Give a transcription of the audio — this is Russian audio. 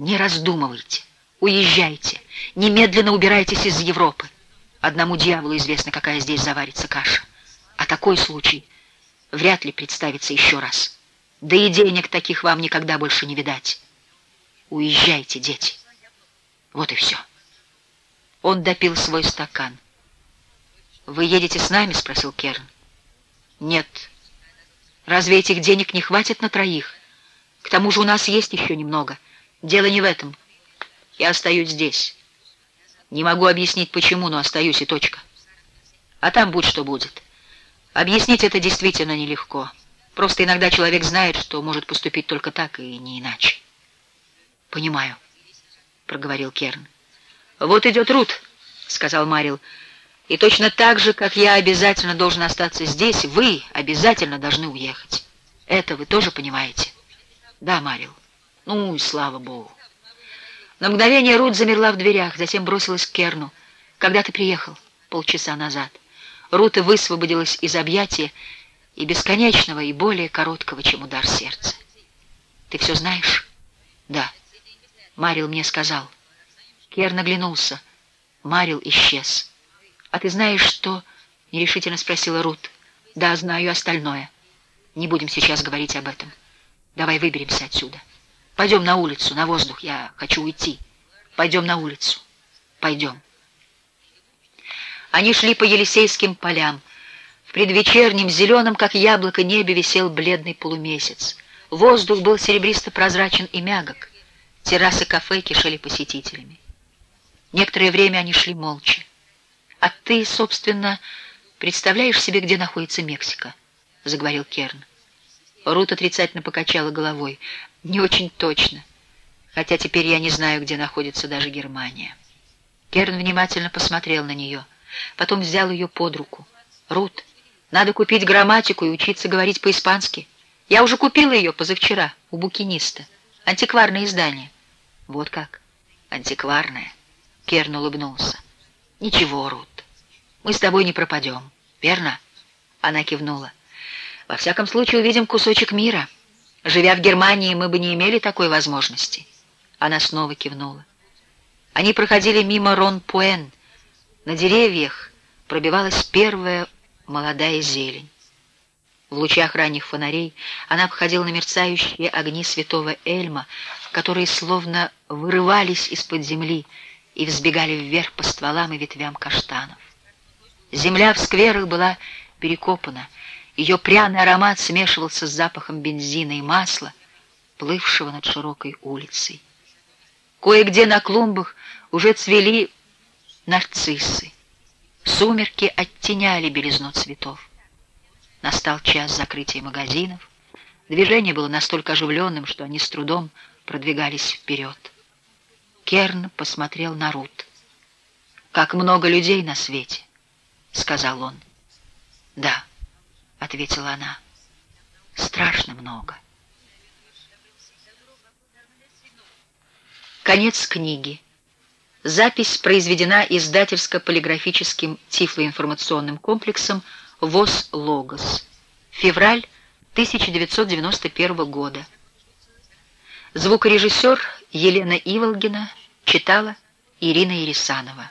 Не раздумывайте, уезжайте, немедленно убирайтесь из Европы. Одному дьяволу известно, какая здесь заварится каша. А такой случай вряд ли представится еще раз. Да и денег таких вам никогда больше не видать. Уезжайте, дети. Вот и все. Он допил свой стакан. «Вы едете с нами?» — спросил Керн. «Нет. Разве этих денег не хватит на троих? К тому же у нас есть еще немного. Дело не в этом. Я остаюсь здесь. Не могу объяснить, почему, но остаюсь и точка. А там будь что будет. Объяснить это действительно нелегко. Просто иногда человек знает, что может поступить только так и не иначе». «Понимаю», — проговорил Керн. «Вот идет Рут», — сказал Марил. «И точно так же, как я обязательно должен остаться здесь, вы обязательно должны уехать. Это вы тоже понимаете?» «Да, Марил. Ну и слава богу». На мгновение Рут замерла в дверях, затем бросилась к Керну. «Когда ты приехал?» «Полчаса назад». Рута высвободилась из объятия и бесконечного, и более короткого, чем удар сердца. «Ты все знаешь?» «Да». Марил мне сказал. Керн оглянулся. Марил исчез. «А ты знаешь, что...» — нерешительно спросила Рут. «Да, знаю остальное. Не будем сейчас говорить об этом. Давай выберемся отсюда. Пойдем на улицу, на воздух. Я хочу уйти. Пойдем на улицу. Пойдем». Они шли по Елисейским полям. В предвечернем, зеленом, как яблоко, небе висел бледный полумесяц. Воздух был серебристо-прозрачен и мягок. Террасы кафе кишели посетителями. Некоторое время они шли молча. «А ты, собственно, представляешь себе, где находится Мексика?» — заговорил Керн. Рут отрицательно покачала головой. «Не очень точно, хотя теперь я не знаю, где находится даже Германия». Керн внимательно посмотрел на нее, потом взял ее под руку. «Рут, надо купить грамматику и учиться говорить по-испански. Я уже купила ее позавчера у букиниста. Антикварное издание». «Вот как? Антикварное?» Керн улыбнулся. «Ничего, Рут, мы с тобой не пропадем, верно?» Она кивнула. «Во всяком случае, увидим кусочек мира. Живя в Германии, мы бы не имели такой возможности». Она снова кивнула. Они проходили мимо Рон-Пуэн. На деревьях пробивалась первая молодая зелень. В лучах ранних фонарей она обходила на мерцающие огни святого Эльма, которые словно вырывались из-под земли, и взбегали вверх по стволам и ветвям каштанов. Земля в скверах была перекопана, ее пряный аромат смешивался с запахом бензина и масла, плывшего над широкой улицей. Кое-где на клумбах уже цвели нарциссы. Сумерки оттеняли белизну цветов. Настал час закрытия магазинов. Движение было настолько оживленным, что они с трудом продвигались вперед. Керн посмотрел на Рут. «Как много людей на свете», — сказал он. «Да», — ответила она, — «страшно много». Конец книги. Запись произведена издательско-полиграфическим тифлоинформационным комплексом ВОЗ «Логос». Февраль 1991 года. Звукорежиссер Елена Иволгина читала Ирина Ересанова.